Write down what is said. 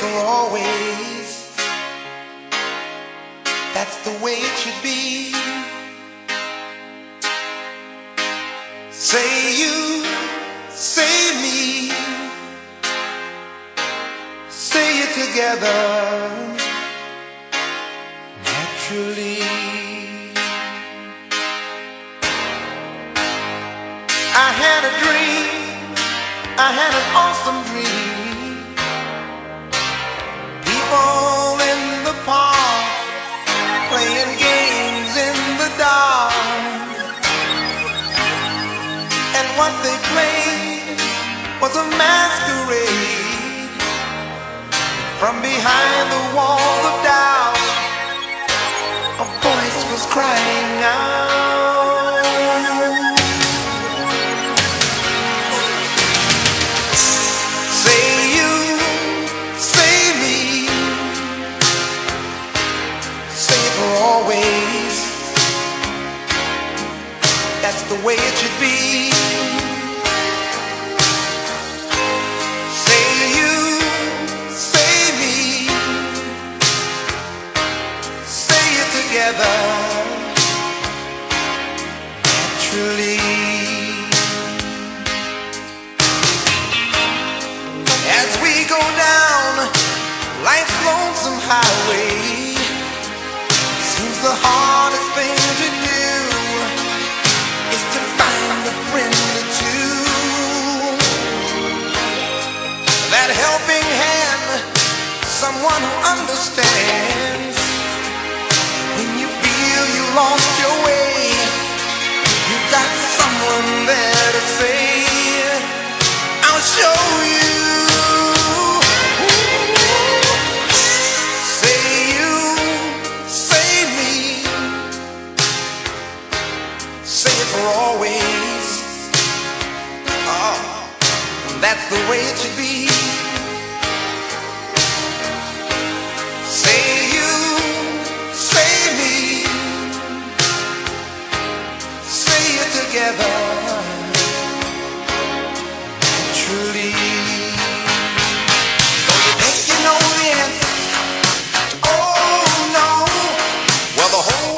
for always. That's the way it should be. Say you, say me, say it together naturally. I had a dream, I had an awesome People in the park playing games in the dark. And what they played was a masquerade. From behind the walls way it should be. Say you, say me, say it together naturally. As we go down life's lonesome highway, understands when you feel you lost your way. You got someone there to say, I'll show you. Say you, say me, say it for always. Oh, that's the way it should be. together truly. Though you think you know the answer, oh no, well the whole